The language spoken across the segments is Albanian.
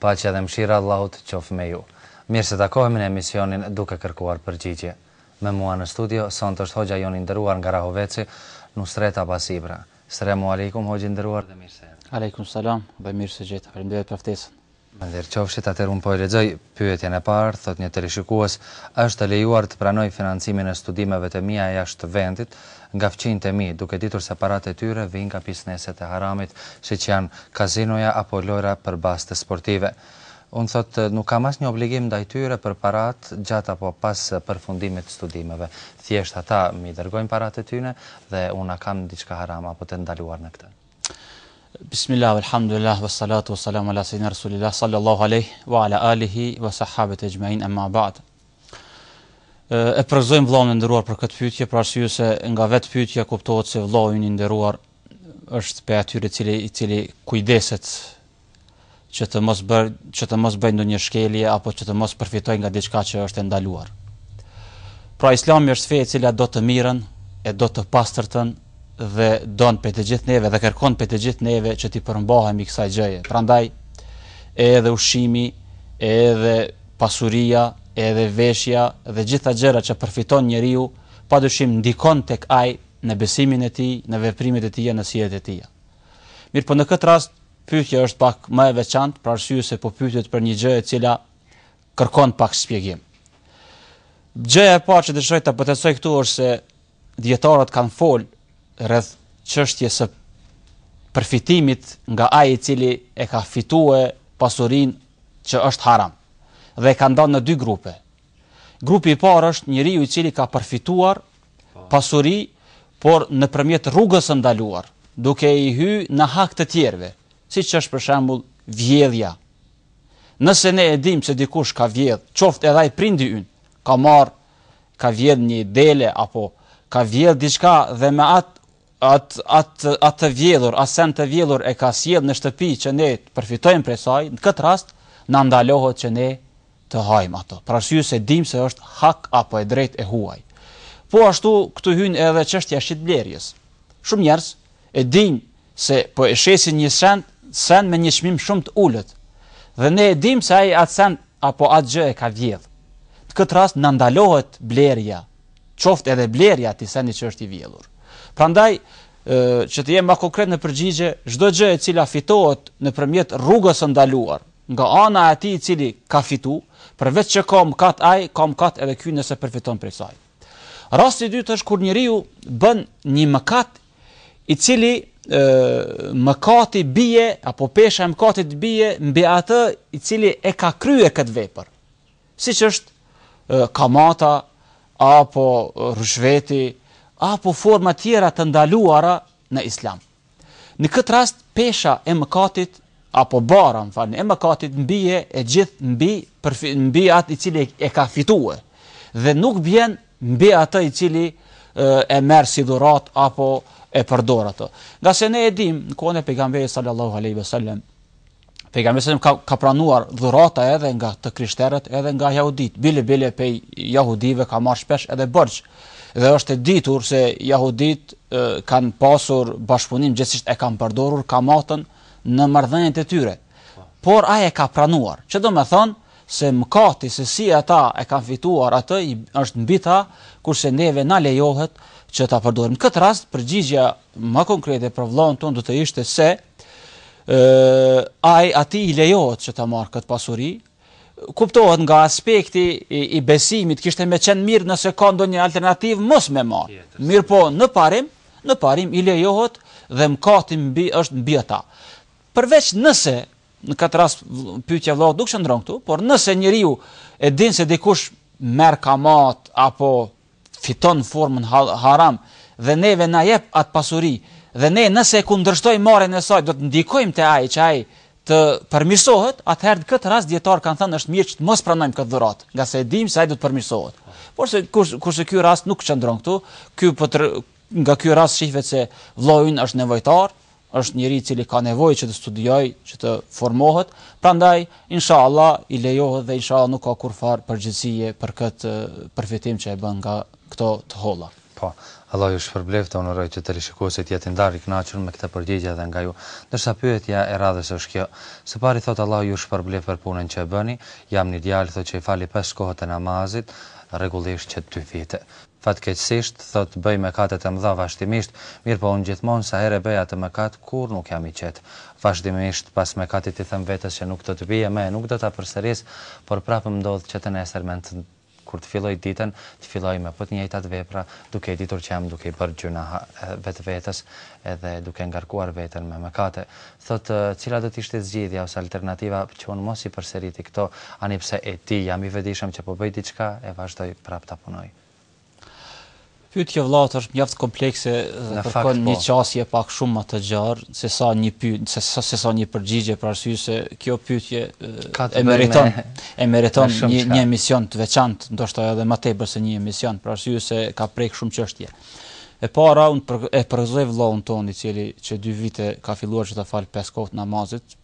Paqja dhe mëshira e Allahut qoftë me ju. Mirë se takohemi në emisionin Duke kërkuar përgjigje. Me mua në studio sonte është hoxha jonë i nderuar nga Rahoveci, Nusret Abas Ibra. Selamu alejkum hoxhë i nderuar dhe mirë se erdhët. Alejkum selam dhe mirë se gjeta. Faleminderit për ftesën. Me nder qofshit, atëherë unë po e lexoj pyetjen e parë, thotë një teleshikues, A është e lejuar të pranoj financimin e studimeve të mia jashtë vendit, nga fqinjtë e mi, duke ditur se paratë e tyre vijnë nga bizneset e haramit, siç janë kazinoja apo lojra për baste sportive. Unë, thotë, nuk kam asnjë obligim ndaj tyre për paratë gjatë apo pas përfundimit të studimeve. Thjesht ata m'i dërgojnë paratë e tyne dhe unë a kam diçka haram apo të ndaluar në këtë. Bismillah walhamdulillah wassalatu wassalamu ala seyyidina rasulillah sallallahu alejhi wa ala alihi wa sahabetihi ejmain amma ba'd. E përgëzojmë vëllain e nderuar për këtë pyetje, për arsye se nga vetë pyetja kuptohet se vëllau i nderuar është prej atyre i cili i cili kujdeset që të mos bëj, që të mos bëjë ndonjë shkelje apo që të mos përfitojë nga diçka që është e ndaluar. Pra Islami është fe e cila do të mirën, e do të pastërtën, dhe don prej të gjithë neve dhe kërkon prej të gjithë neve që t'i përmbahemi kësaj gjëje. Prandaj edhe ushqimi, edhe pasuria, edhe veshja dhe gjitha gjërat që përfiton njeriu, padyshim ndikon tek ai në besimin e tij, në veprimet e tija, në sjelljet e tija. Mirëpo në këtë rast pyetja është pak më e veçantë, për arsye se po pyetet për një gjë e cila kërkon pak shpjegim. Gjëja e parë që dëshiroj ta potencoj këtu është se dijetarët kanë fol rreth çështjes së përfitimit nga ai i cili e ka fitue pasurinë që është haram dhe e ka nda në dy grupe. Grupi i parë është njeriu i cili ka përfituar pasuri, por nëpërmjet rrugës së ndaluar, duke i hy në hak të tjerve, siç është për shembull vjedhja. Nëse ne e dimë që dikush ka vjedh, qoftë edhe prindi yn, ka marrë ka vjedhë një dele apo ka vjedhë diçka dhe me atë at at at të vjedhur, atë sen të vjedhur e ka sjell në shtëpi që ne të përfitojmë prej saj, në këtë rast na ndalohet që ne të hajmë ato. Për arsye se e dimë se është hak apo e drejtë e huaj. Po ashtu këtu hyn edhe çështja e shitblerjes. Shumë njerëz e dinë se po e shesin një send, send me një çmim shumë të ulët. Dhe ne e dimë se ai atë send apo atë gjë e ka vjedh. Në këtë rast na ndalohet blerja, qoftë edhe blerja e atij sendi që është i vjedhur. Prandaj që të jem më konkret në përgjigje, çdo gjë e cila fitohet nëpërmjet rrugës së ndaluar, nga ana e atij i cili ka fitu, përveç që ka mëkat ai, ka mëkat edhe ky nëse përfiton prej saj. Rasti i dytë është kur njeriu bën një mëkat i cili e, mëkati bie, apo pesha e mëkatit bie, mbi atë i cili e ka krye këtë vepër. Siç është e, kamata, apo ryshfeti, apo forma tjera të ndaluara në islam. Në këtë rast, pesha e mëkatit, apo barra, më falni, e mëkatit mbi e, e gjithë mbi, përfi, mbi atë i cili e, e ka fitue. Dhe nuk bjen mbi atë i cili e merr si dhuratë apo e përdor atë. Ngase ne e dimë në kohën e pejgamberit sallallahu alaihi wasallam, pejgamberi sallallahu ka, ka pranuar dhurata edhe nga të krishterët, edhe nga jahudit. Bile bile pej jahudive ka marrë shpesh edhe borxh. Dhe është e ditur se jahudit kanë pasur bashkëpunim gjithsesi e kanë përdorur kamatën në marrëdhëniet e tyre. por ai e ka pranuar, që domethënë se mëkati se si ata e kanë fituar atë i është mbi ta, kurse neve na lejohet që ta përdorim. Në këtë rast përgjigja më konkrete për vëllain tonë do të ishte se ë ai atij i lejohet që ta marr këtë pasuri, kuptohet nga aspekti i, i besimit, kishte me qenë mirë nëse ka ndonjë alternativë mos me marr. Mirëpo, në parim, në parim i lejohet dhe mkati mbi është mbi ata. Përveç nëse, në këtë rast pyetja e vëllaut nuk qëndron këtu, por nëse njeriu e din se dikush merr kamatë apo fiton në formën haram dhe neve na jep atë pasuri dhe ne nëse e kundërshtojmë marrjen e saj do të ndikojmë te ai që ai të përmirësohet, atëherë në këtë rast dijetarët kanë thënë është mirë që të mos pranojmë këtë dhuratë, ngase e dimë se ai do të përmirësohet. Por se kurse ky rast nuk qëndron këtu, ky po Nga ky rast shihet se vllau ynë është nevojtar, është njeri i cili ka nevojë që të studiojë, që të formohet, prandaj inshallah i lejohet dhe inshallah nuk ka kurrfarë përgjegjësie për këtë përfitim që e bën nga këto të holla. Po. Allahu ju shpërbleftë, unë uroj që teleshikuesi të jetë i ndarë i kënaqur me këtë përgjigje dhe nga ju. Ndërsa pyetja e radhës është kjo. Së pari thotë Allahu ju shpërbleftë për punën që e bëni, jam një djalë thotë që i fali pesë kohët e namazit rregullisht që dy vite. Fatkeqësisht, thotë, bëj mëkate të mëdha vazhdimisht, mirëpo unë gjithmonë sa herë e bëj atë mëkat, kurrë nuk jam i qetë. Vazhdimisht, pas mëkatit i them vetes që nuk do të bie më e nuk do ta përsëris, por prapë më ndodh që të nesërmen kur të filloj ditën, të filloj me po të njëjtat vepra, duke e ditur që jam duke i bërë gjynah vetë vetes edhe duke ngarkuar veten me mëkate. Thotë, cila do të ishte zgjidhja ose alternativa që unë mos i përsërit këto, ani pse e di, jam i vetëdijshëm që po bëj diçka e vazhdoj prapë ta punoj. Pyetja e vëllaut është mjaft komplekse dhe kërkon një qasje pak shumë më të gjerë se sa një pyetje, se sa se sa një përgjigje për arsye se kjo pyetje e meriton, e meriton një emision të veçantë, ndoshta edhe më tepër se një emision, për arsye se ka prek shumë çështje. E para unë e përgëzoj vëllaun tonë i cili që dy vite ka filluar që t'i falë pesë kohët e namazit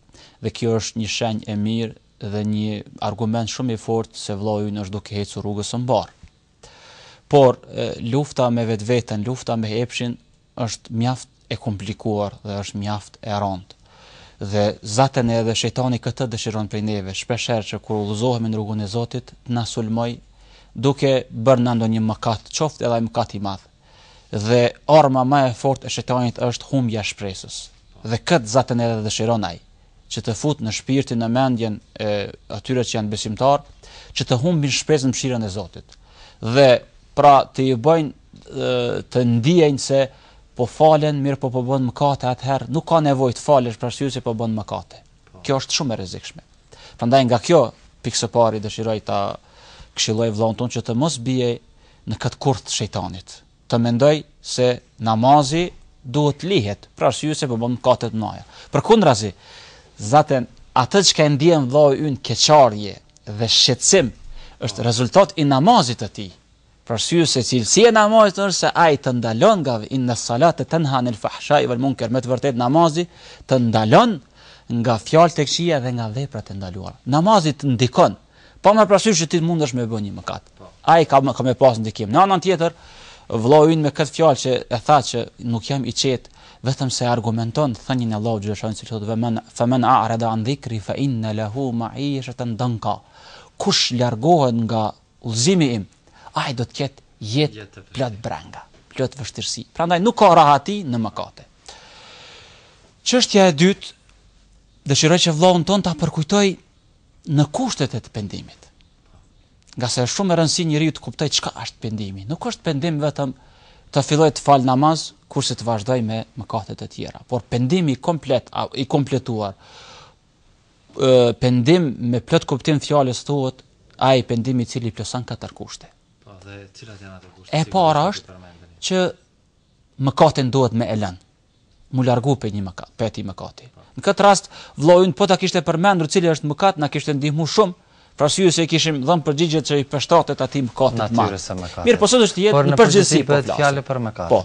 dhe kjo është një shenjë e mirë dhe një argument shumë i fortë se vëllau ynë është duke ecur rrugës së mbarë. Por lufta me vetveten, lufta me epshin është mjaft e komplikuar dhe është mjaft e rëndë. Dhe zaten edhe shejtani këtë dëshiron prej neve, shpesh herë që kur udhëzohemi në rrugën e Zotit, të na sulmojë duke bërë ne ndonjë mëkat, qoftë edhe ai mëkat i madh. Dhe arma më e fortë e shejtanit është humbja e shpresës. Dhe këtë zaten edhe dëshiron ai, që të fusë në shpirtin, në mendjen e atyre që janë besimtarë, që të humbin shpresën në mëshirën e Zotit. Dhe pra t'i bëjë të ndiejnë se po falen, mirëpo po bën mëkate, atëherë nuk ka nevojë të falesh për arsye se po bën mëkate. Po. Kjo është shumë e rrezikshme. Prandaj nga kjo pikë së pari dëshiroj ta këshilloj vëllaun tonë që të mos bie në këtë kurth të shejtanit. Të mendojë se namazi duhet të lihet për arsye se po bën mëkate të mëdha. Përkundrazi, zaten atë që e ndjen vëllai ynë keqardhje dhe shqetësim është rezultat i namazit të tij. Për arsye se cilësia e namazit është se ai të ndalon nga inna salate tenha anil fahshai wal munker me të vërtetë namazi të ndalon nga fjalët e këqija dhe nga veprat e ndaluara. Namazi të ndikon pa marrë parasysh që ti mundesh me bë një mëkat. Po. Ai ka ka me pas ndikim. Në anën tjetër, vëllau ynë me këtë fjalë që e tha që nuk jam i qetë vetëm se argumenton thënien e Allahut xh.sh. se thotë ve men a'rada an dhikri fa inna lahu ma'ishatan danka kush largohet nga udhëzimi im, ai do të ketë jetë plot brenga, plot vështirësi. Prandaj nuk ka rahati në mëkate. Çështja e dytë, dëshiroj që vllaun tonë ta përkujtoj në kushtet e pendimit. Ngase është shumë me rëndësi njeriu të kuptojë çka është pendimi. Nuk është pendim vetëm të fillojë të falë namaz, kurse të vazhdojë me mëkatet e tjera. Por pendimi komplet, i kompletuar, pendim me plot kuptim fjalës thuhet ai pendim i cili plotëson katër kushte. Po dhe cilat janë ato kushte? E para është që mëkatin duhet me e lënë. M'u largu prej një mëkat, prej atij mëkati. Po. Në këtë rast, vllau ynë, po ta kishte përmendur cili është mëkat, na kishte ndihmu shumë, Për arsye se i kishim dhënë përgjigje që i përshtatet atij mëkatit të madh. Mirëpo sot është jetë në përgjithësi po flasim. Fjalë për mëkat. Po.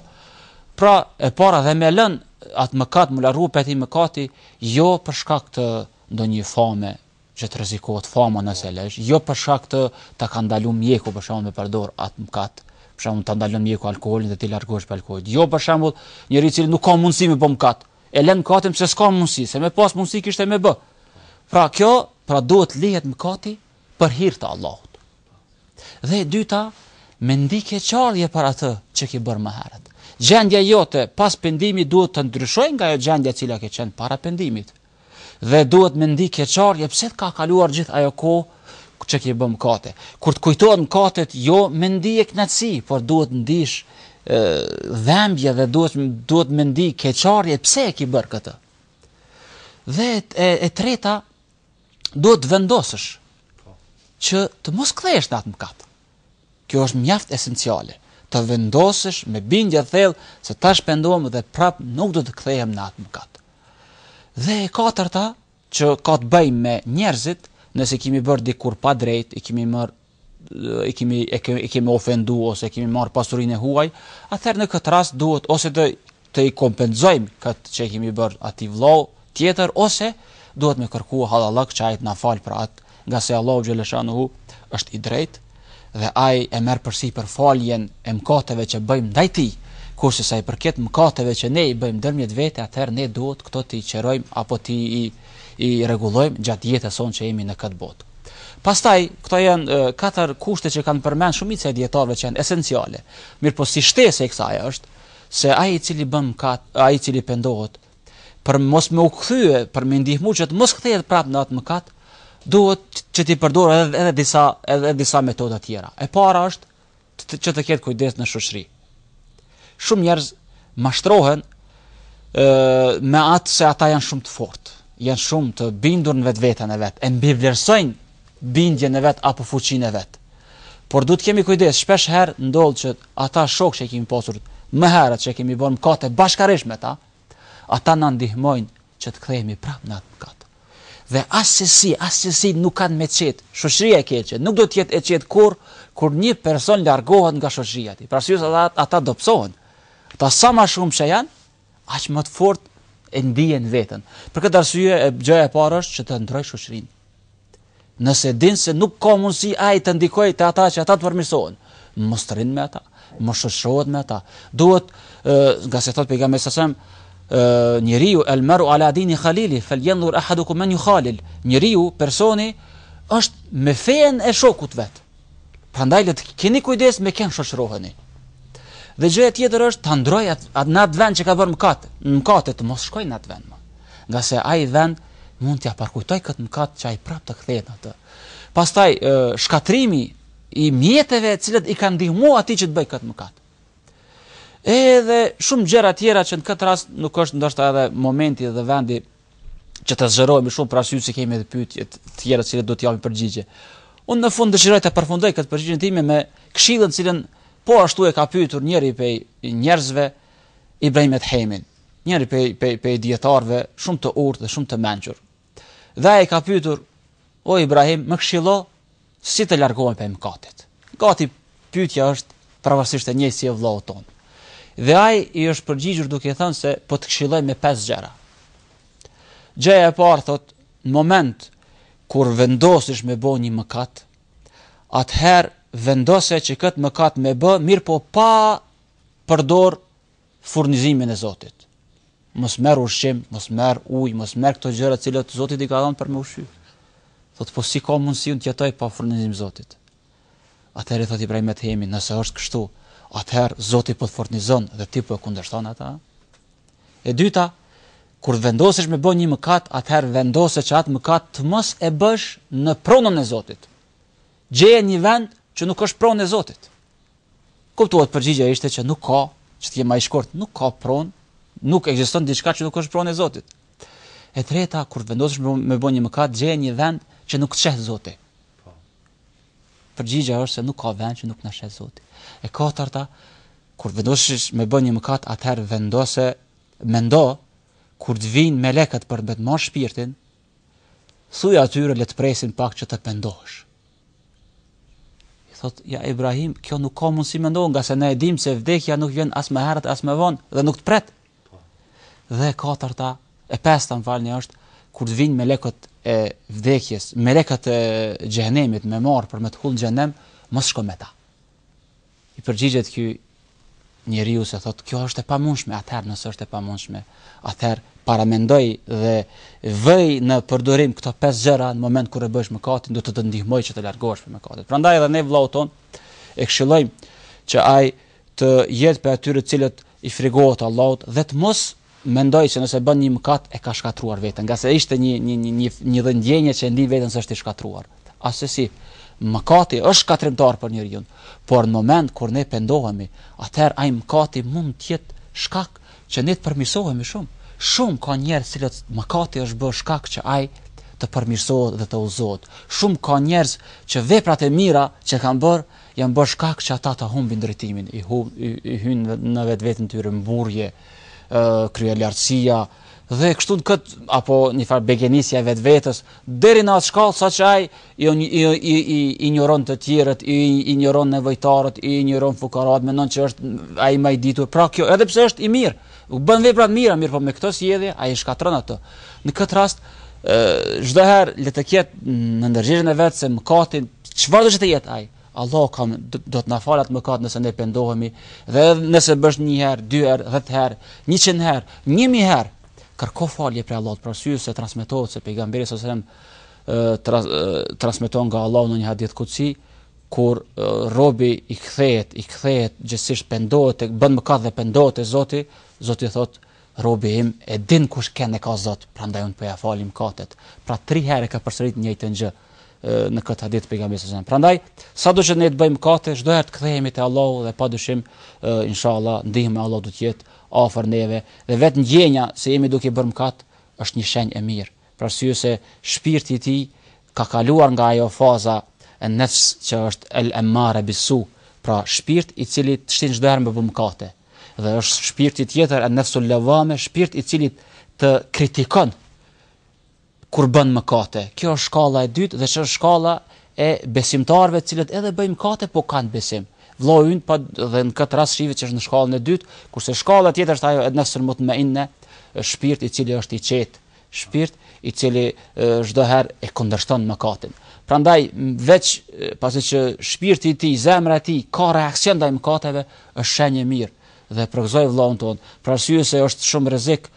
Pra, e para është me lën atë mëkat, m'u largu prej atij mëkati, jo për shkak të ndonjë fame që të rrezikohet fama nëse e lësh, jo për shkak se ta ka ndaluar mjeku për shkak të përdor atë mëkat, për shembull ta ndalon mjeku alkoolin dhe ti largohesh prej alkoolit. Jo për shembull, njeri i cili nuk ka mundësi me bë mëkat, e lë mkatin pse s'ka mundësi, se me pas mundësi kishte me bë. Pra kjo, pra duhet të lihet mkati për hir të Allahut. Dhe e dyta, me ndi keqardhje për atë që ki bërë më herët. Gjendja jote pas pendimit duhet të ndryshojë nga ajo gjendja e cila ke qenë para pendimit. Dhe duhet me ndi keqardhje pse të ka kaluar gjithë ajo kohë që ki bë mëkate. Kur të kujtohen mëkatet, jo me ndi e kënaqësi, por duhet ndish dhembje dhe duhet duhet me ndi keqarje pse e ki bër këtë. Dhe e, e treta duhet të vendosësh që të mos kthehesh në atë mëkat. Kjo është mjaft esenciale. Të vendosësh me bindje të thellë se tash pendohem dhe prap nuk do të kthehem në atë mëkat. Dhe e katërta, që ka të bëjë me njerëzit, nëse i kemi bërë dikujt padrejtë, i kemi marrë i kemi e kemi, e kemi ofendu ose e kemi marrë pasurinë e huaj, atëherë në këtë rast duhet ose të të i kompenzojmë këtë që i kemi bërë atij vllau tjetër ose duhet me kërku hallallëk që ai të na falë për atë ngase Allahu xheleshanuhu është i drejtë dhe ai e merr përsipër faljen e mëkateve që bëjmë ndaj tij. Kurse sa i përket mëkateve që ne i bëjmë ndërmjet vete, atëherë ne duhet këto t'i qërojmë apo të i i rregullojmë gjatë jetës sonë që jemi në këtë botë. Pastaj, këto janë katër kushte që kanë përmend shumica e dijetarëve që janë esenciale. Mirëpo si shtesë e kësaj është se ai i cili bën mëkat, ai i cili pendohet, për mos me u kthye, për me i ndihmu që të mos kthehet prapë në atë mëkat, duhet që t'i përdorë edhe, edhe disa edhe disa metoda tjera. E para është që të ketë kujdes në shoqëri. Shumë njerëz mashtrohen ë me atë se ata janë shumë të fortë, janë shumë të bindur në vetveten e vet, e mbivlerësojnë bindjen e vet apo fuqinë e vet. Por duhet të kemi kujdes, shpesh herë ndodh që ata shokë që i kemi pasur më herët që kemi bërë mëkate bashkërisht me ta, ata na ndihmojnë që të kthehemi prapë në atë mëkat. Dhe assesi, assesi nuk kanë me qenë qetë, shoqëria e keqe, nuk do të jetë e qetë kur, kur një person largohet nga shoqëria e tij. Pra syrës ata, ata dobësohen. Ta sa ma shumë që janë, aq ma të fortë e ndiejnë veten. Për këtë arsye, gjëja e parë është që ta ndërrojë shoqërinë. Nëse din se nuk ka mundësi ai të ndikojë te ata që ata të përmirësohen, mos të rrijë me ata, mos shoqërohet me ata. Duhet, ngase thot pejgamberi sa sem, njeriu el meru ala dini halilihi, fel jendhur ehadukum men juhalil. Njeriu, personi është me fenë e shokut vet. Prandaj le të keni kujdes me kën shoqëroheni. Dhe gjëja tjetër është ta ndrroj atë vend që ka bërë mëkat, të mos shkojë në atë vend më. Ngase ai vend mund t'ia përkujtojë këtë mëkat që ai prapë të kthehet në atë. Pastaj shkatërrimi i mjeteve të cilat i kanë ndihmuar atij që të bëjë këtë mëkat. Edhe shumë gjëra tjera që në këtë rast nuk është ndoshta edhe momenti dhe vendi që të zgjerohemi shumë për arsye se kemi edhe pyetje të tjera të cilat duhet të japim përgjigje. Unë në fund dëshiroj ta përfundoj këtë përgjigjen time me këshillën të cilën po ashtu e ka pyetur njëri prej njerëzve Ibrahim Ethemin, njëri prej prej prej dijetarëve shumë të urtë dhe shumë të mençur. Dhe ai e ka pyetur, "O Ibrahim, më këshillo Si të largohem prej mëkatit? Gati pyetja është pavarësisht e njëjtë si e vëllaut tonë. Dhe ai i është përgjigjur duke thënë se po të këshilloj me pesë gjëra. Gjëja e parë thotë, në moment kur vendosësh me bë një mëkat, atëherë vendose që këtë mëkat me bë, mirëpo pa përdor furnizimin e Zotit. Mos merr ushqim, mos merr ujë, mos merr këto gjëra të cilat Zoti t'i ka dhënë për me ushqy. Thotë po si ka mundësi unë të jetoj pa furnizim të Zotit? Atëherë thotë Ibrahim Ethemi, nëse është kështu, atëherë Zoti po të furnizon dhe ti po e kundërshton atë. E dyta, kur vendosësh me bë një mëkat, atëherë vendose që atë mëkat të mos e bësh në pronën e Zotit. Gjeje një vend që nuk është pronë e Zotit. Kuptohet përgjigja ishte që nuk ka, të jem më i shkurt, nuk ka pronë, nuk ekziston diçka që nuk është pronë e Zotit. E treta, kur vendosësh me, me bë një mëkat, gjeje një vend që nuk të sheh Zoti. Po. Përgjigja është se nuk ka vend që nuk na sheh Zoti. E katërta, kur vendosësh me bë një mëkat, atëherë vendose mendo kur të vijnë melekët për të marrë shpirtin, Thuaj atyre le të presin pak që të pendohesh. I thotë, ja Ibrahim, kjo nuk ka mundësi me ndodh, ngase ne e dim se vdekja nuk vjen as më herët, as më vonë, dhe nuk të pret. Dhe e katërta, e pesta më falni është, kur të vijnë melekët e vdekjes, melekët e xhehnemit me marrë për me të hudhë xhehnem, mos shko me ta. I përgjigjet ky njeriu se thotë kjo është e pamundshme, atëherë nëse është e pamundshme, atëherë paramendoji dhe vëri në përdorim këto pesë gjëra në moment kur e bësh mëkatin, do të të ndihmojë që të largohesh prej mëkatit. Prandaj edhe ne vëllaun tonë e këshillojmë që ai të jetë prej atyre të cilët i frigohet Allahut dhe të mos mendojë që nëse bën një mëkat e ka shkatërruar veten, ngase ishte një një një një një ndjenjë që e ndien veten se është i shkatërruar. Asesi, mëkati është shkatërrimtar për njeriun, por në moment kur ne pendohemi, atëherë ai mëkati mund të jetë shkak që ne të përmirësohemi shumë. Shumë ka njerëz të cilët mëkati është bërë shkak që ai të përmirësohet dhe të udhëzohet. Shumë ka njerëz që veprat e mira që kanë bërë Janë bërë shkak që ata ta humbin drejtimin, i hyjnë në vetveten e tyre mburrje, kryelartësia dhe kështu në këtë apo një farë begenisja e vetvetes deri në atë shkallë saqë ai i, i, i, i injoron të tjerët, i injoron nevojtarët, i injoron fukarat, mendon që është ai më i ditur. Pra kjo, edhe pse është i mirë, Ku bën vepra të mira, mirëpo me këto sjellje ai i shkatërron ato. Në këtë rast, çdo herë le të ketë në ndërgjegjen e vet se mëkatin çfarëdo të jetë ai. Allahu ka do të na falë atë mëkat nëse ne pendohemi dhe nëse bësh një herë, dy herë, 10 herë, 100 herë, 1000 herë, kërko falje prej Allahut, për arsye se transmetohet se pejgamberi sallallahu alajhi wasallam transmeton nga Allahu në një hadith kudsi, kur robi i kthehet, i kthehet gjithsesi pendohet tek bën mëkat dhe pendohet te Zoti, Zoti thot robi im e din se kënd e ka Zot, prandaj un po ia fali mëkatet. Pra tri herë ka përsërit një njëjtën gjë në këtë hadith pejgamberi sallallahu Prandaj sado që ne të bëjmë mëkate, çdo herë të kthehemi te Allahu dhe padyshim inshallah ndihma e Allahut do të jetë afër neve dhe vetë ndjenja se jemi duke bërë mëkat është një shenjë e mirë. Për arsye se shpirti i tij Ka kaluar nga ajo faza e nefs që është el emmare bis-su, pra shpirt i cili të shtin çdo herë me bo mëkate, dhe është shpirti tjetër en nefsul levame, shpirt i cili të kritikon kur bën mëkate. Kjo është shkalla e dytë dhe që është shkalla e besimtarëve të cilët edhe bëjnë mëkate po kanë besim. Vllau ynë po edhe në këtë rast shihet që është në shkallën e dytë, kurse shkalla tjetër është ajo en nefsul mutmeinne, shpirt i cili është i qetë, Shpirt, i cili çdo herë e kundërshton mëkatin. Prandaj, veç pasi që shpirti i tij, zemra e tij ka reaksion ndaj mëkateve, është shenjë e mirë dhe përgëzoj vëllaun ton. Për arsye se është shumë rrezik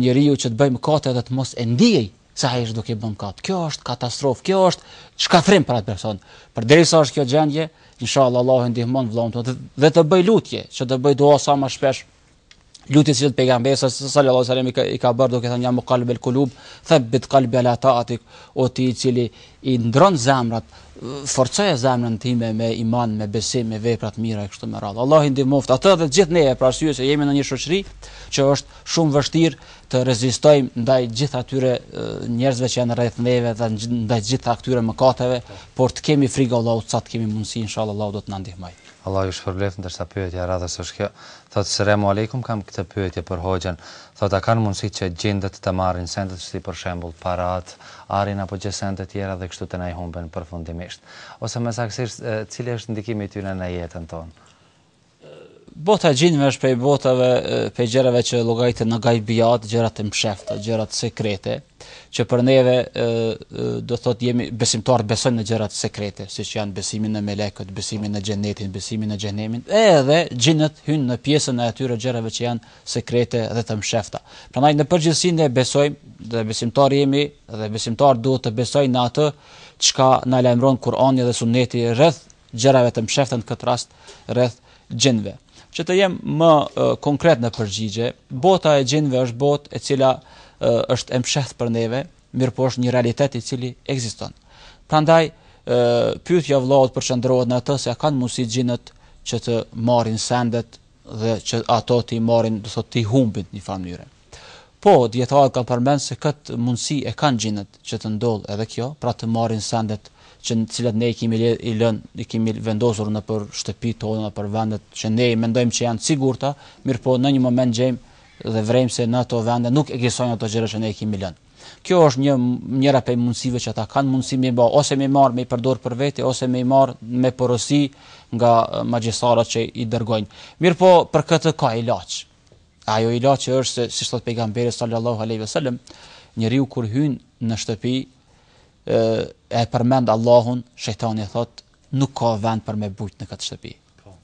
njeriu që të bëjë mëkate dhe të mos e ndiejë se ai është duke bërë mëkat. Kjo është katastrofë, kjo është shkatërrim për atë person. Përderisa është kjo gjendje, inshallah Allahu e ndihmon vëllaun ton dhe të bëj lutje, që të bëj dua sa më shpesh lutjet që pejgamberi sallallahu alaihi wasallam i ka, i ka bërë duke thënë ja mukallibel kulub thabbit qalbi ala taatik o ti i cili i ndron zemrat forcoje zemrën time me iman me besim me vepra të mira kështu me radhë Allahu i ndihmoft atë dhe të gjithë neve për arsye se jemi në një shoqëri që është shumë vështirë të rezistojmë ndaj gjithë atyre njerëzve që janë rreth neve dhe ndaj gjithë atyre mëkateve por të kemi frikë Allahut sa të kemi mundësi inshallah Allahu do të na ndihmojë Allah ju shpërbleftë ndërsa pyetja e radhës është kjo thotë selamu alejkum kam këtë pyetje për hoxhën thotë a kanë mundësi që xhinët të marrin sendet si për shembull paratë arin apo edhe sende të tjera dhe kështu të na i humben përfundimisht ose më saktësisht cili është ndikimi i tyre në jetën tonë. Bota e xhinëve është prej botave, prej gjërave që llogariten në gajbiat, gjëra të mshefta, gjëra sekrete. që për neve do të thotë jemi besimtarët besojmë në gjërat sekrete siç janë besimi në melekët, besimi në xhenetin, besimi në xhehenemin, edhe xhinët hyjnë në pjesën e atyre gjërave që janë sekrete dhe të mshefta. Prandaj në përgjithësi ne besojmë dhe besimtarë jemi dhe besimtari duhet të besojë në atë çka na lajmëron Kur'ani dhe Sunneti rreth gjërave të mshefta në këtë rast rreth xhinëve. Që të jem më konkret në përgjigje, bota e xhinëve është botë e cila është e msheftë për neve, mirëpo është një realitet i cili ekziston. Prandaj pyetja e vëllait përqendrohet në atë se a kanë mundësi xhinët që të marrin sendet dhe që ato t'i marrin, do thotë t'i humbin në një farë mënyre. Po, dijetarët kanë përmend se këtë mundësi e kanë xhinët, që të ndodhë edhe kjo, pra të marrin sendet që të cilat ne i kemi le, i lënë, i kemi vendosur nëpër shtëpitë tona, nëpër vendet që ne i mendojmë që janë të sigurta, mirëpo në një moment gjejmë dhe vrejmë se në ato vende nuk ekzistojnë ato gjëra që ne i kemi lënë. Kjo është një njëra prej mundësive që ata kanë mundësi me ba, ose me i marr me i përdor për vete, ose me i marr me porosi nga magjistarët që i dërgojnë. Mirëpo për këtë ka ilaç. E ilaçi është se siç thotë pejgamberi sallallahu alaihi wasallam, njeriu kur hyn në shtëpi e, e përmend Allahun, shejtani thotë nuk ka vend për me bujt në këtë shtëpi. Po.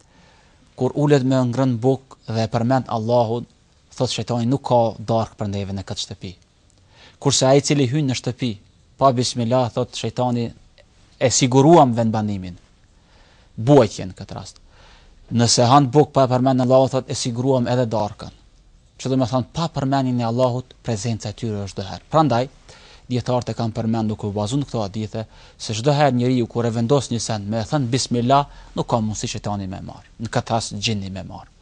Kur ulet me ngrën bukë dhe e përmend Allahun, thotë shejtani nuk ka darkë për neve në këtë shtëpi. Kurse ai i cili hyn në shtëpi pa bismillah thotë shejtani e siguruam vendbanimin. Bujtjen në këtë rast. Nëse han bukë pa përmend Allahun thotë e siguruam edhe darkën. Që do të thotë pa përmendjen e Allahut, prezenca e tyre është doher. Prandaj dijetarët e kanë përmendur duke u bazu në këto hadithe se çdo herë njeriu kur e vendos një send me thën bismillah, nuk ka mundësi shejtani me marrë. Në këtë rast xhini me marrë.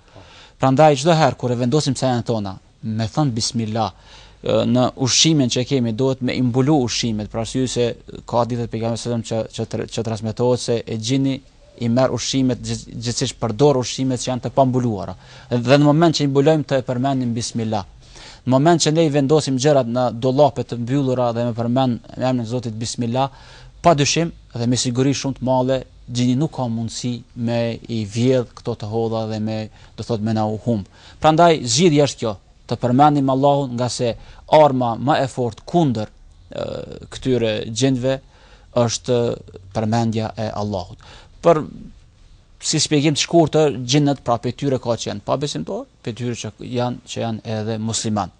Prandaj çdo herë kur e vendosim sendet tona, me thënë bismilah në ushqimin që kemi, duhet me i mbulu ushqimet, për arsye se ka hadithe të pejgamberit sallallahu alajhi wasallam që që, që transmetohet se e xhini i merr ushqimet gjithsesi përdor ushqimet që janë të pambuluara. Dhe në moment që i mbulojmë ta përmendim bismilah. Në moment që ne i vendosim gjërat në dollape të mbyllura dhe me përmend emrin e Zotit bismilah, pa dyshim dhe me siguri shumë të madhe Xhini nuk ka mundësi me i vjedhë këto të dhëna dhe me, do thotë, me na u humb. Prandaj zgjidhja është kjo, të përmendim Allahun ngase arma më e fortë kundër këtyre xhinëve është përmendja e Allahut. Por si shpjegim të shkurtër, xhinët pra prej tyre ka që janë pabesimtarë, prej tyre që janë që janë edhe muslimanë.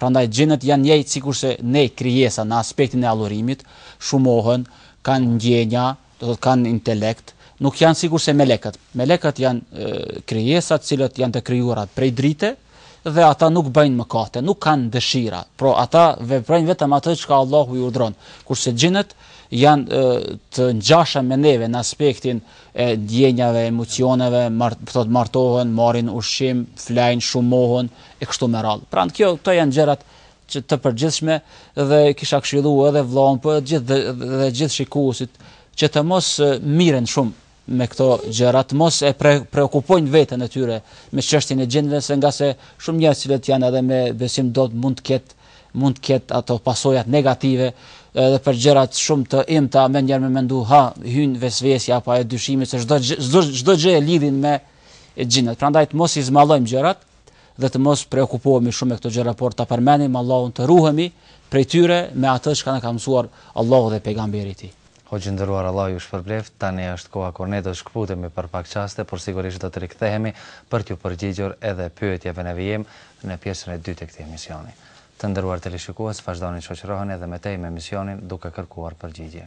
Prandaj xhinët janë njëjtë sikurse ne krijesa në aspektin e adhurimit, shumohen, kanë ndjenja, do thotë kanë intelekt, nuk janë sikurse melekët. Melekët janë krijesa të cilët janë të krijuara prej drite dhe ata nuk bëjnë mëkate, nuk kanë dëshira. Pra ata veprojnë vetëm atë çka Allahu i urdhëron, kurse xhinët janë të ngjashëm me neve në aspektin e ndjenjave, emocioneve, mart, po thom martohen, marrin ushqim, flajnë, shumohen, e kështu me radhë. Prandaj kjo, këto janë gjërat që të përgjithshme dhe kisha këshilu edhe vllaun, po edhe gjithë dhe, gjithë shikuesit, që të mos miren shumë me këto gjëra, të mos e pre, preokupojnë veten e tyre me çështjen e xhinëve, se ngase shumë njerëz të cilët janë edhe me besim do thotë mund të ketë mund të ketë ato pasojat negative edhe për gjërat shumë të imta me njerë me mendu ha hynë vesvesja apo e dyshimit se çdo, çdo, çdo gjë e lidhin me xhinët prandaj të mos i zmadhojmë gjërat dhe të mos preokupohemi shumë me këto gjëra, por ta përmendim Allahun, të ruhemi prej tyre me atë çka na ka mësuar Allahu dhe pejgamberi i tij. Hoxhë i nderuar Allahu ju shpërbleftë, tani është koha kur ne do të shkëputemi për pak çaste, por sigurisht do të rikthehemi për t'ju përgjigjur edhe pyetjeve në vijim në pjesën e dytë të këtij emisioni. Të nderuar teleshikues, vazhdoni shoqëroheni edhe më tej me emisionin Duke Kërkuar Përgjigje.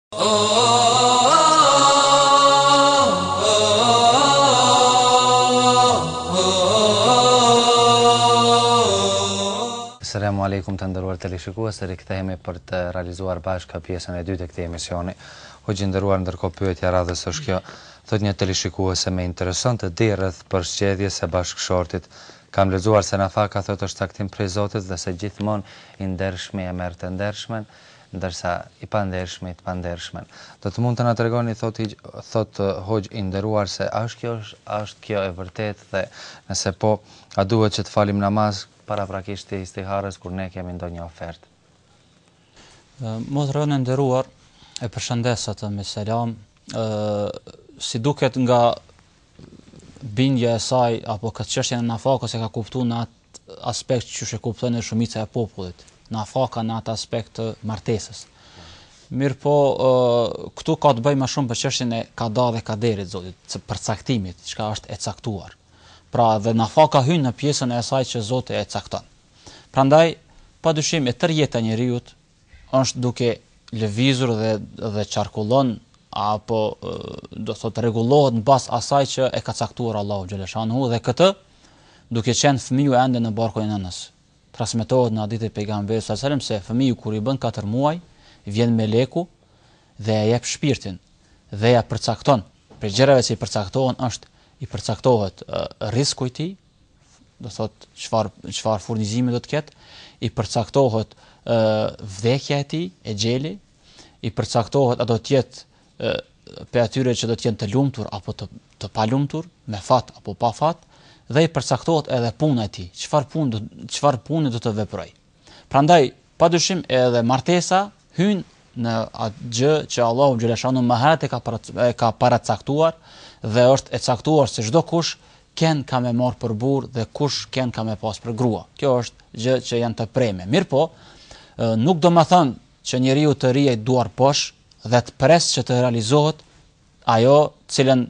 Selamu alejkum të nderuar teleshikues, rikthehemi për të realizuar bashkë pjesën e dytë të këtij emisioni. Hoxhë i nderuar, ndërkohë pyetja e radhës është kjo. Thotë një teleshikuese më intereson të di rreth përzgjedhjes së bashkëshortit. Kam lexuar se nafaka thotë është caktim prej Zotit dhe se gjithmonë i ndershmi e merr të ndershmen, ndërsa i pandershmi të pandershmen. Do të mund të na tregoni thotë thotë hoxhë i nderuar se a është kjo a është kjo e vërtetë dhe nëse po a duhet që të falim namaz paraprakisht të istiharës kur ne kemi ndonjë ofertë. Motrën e nderuar e përshëndes atë me selam ë si duket nga bindja e saj apo këtë çështje e nafakës e ka kuptuar në atë aspekt qysh e kupton edhe shumica e popullit, nafaka në atë aspekt të martesës. Mirëpo, këtu ka të bëjë më shumë për çështjen e kada dhe kaderit, do thotë përcaktimit, çka është e caktuar. Pra edhe nafaka hyn në pjesën e asaj që Zoti e cakton. Prandaj, pa dyshim e tërë jeta e njeriut është duke lëvizur dhe dhe qarkullon apo do thotë rregullohet në bazë asaj që e ka caktuar Allahu xhaleshanhu dhe këtë duke qenë fëmiu ende në barkun e nënës. Transmetohet në hadithin e pejgamberit sallallahu alajhi wasallam se fëmiu kur i bën 4 muaj vjen meleku dhe ia jep shpirtin dhe ia përcakton prej gjërave që i përcaktohen është i përcaktohet rrisku i tij, do të thotë çfarë çfarë furnizimi do të ketë, i përcaktohet ë vdekja e tij, exheli, i përcaktohet a do të jetë ë prej atyre që do të jenë të lumtur apo të të palumtur, me fat apo pa fat, dhe i përcaktohet edhe puna e tij, çfarë punë çfarë pune do të veprojë. Prandaj, pa dyshim edhe martesa hyn në atë gjë që Allahu xhaleshanhu më herët e ka, para, e ka paracaktuar dhe është e caktuar se çdokush kën ka me marrë për burrë dhe kush kën ka me pasë për grua. Kjo është gjë që janë të preme. Mirëpo, nuk do me thënë që njeriu të rrijë duar poshtë dhe të presë që të realizohet ajo të cilën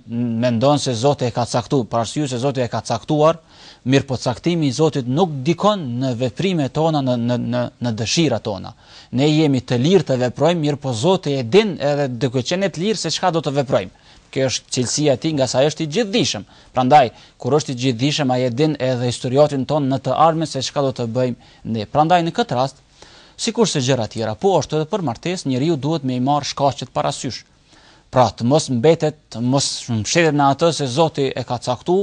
mendon se Zoti e ka caktuar, për arsye se Zoti e ka caktuar, mirëpo caktimi i Zotit nuk ndikon në veprimet tona, në, në, në, në dëshirat tona. Ne jemi të lirë të veprojmë, mirëpo Zoti e din edhe duke qenë të lirë se çka do të veprojmë. Kjo është cilësia e tij ngase është i gjithdijshëm. Prandaj, kur është i gjithdijshëm, ai e din edhe historiatin tonë në të ardhmen se çka do të bëjmë ne. Prandaj në këtë rast, sikurse gjëra të tjera, po ashtu edhe për martesë, njeriu duhet me i marrë shkaqet parasysh. Pra të mos mbetet, të mos mbështetet në atë se Zoti e ka caktu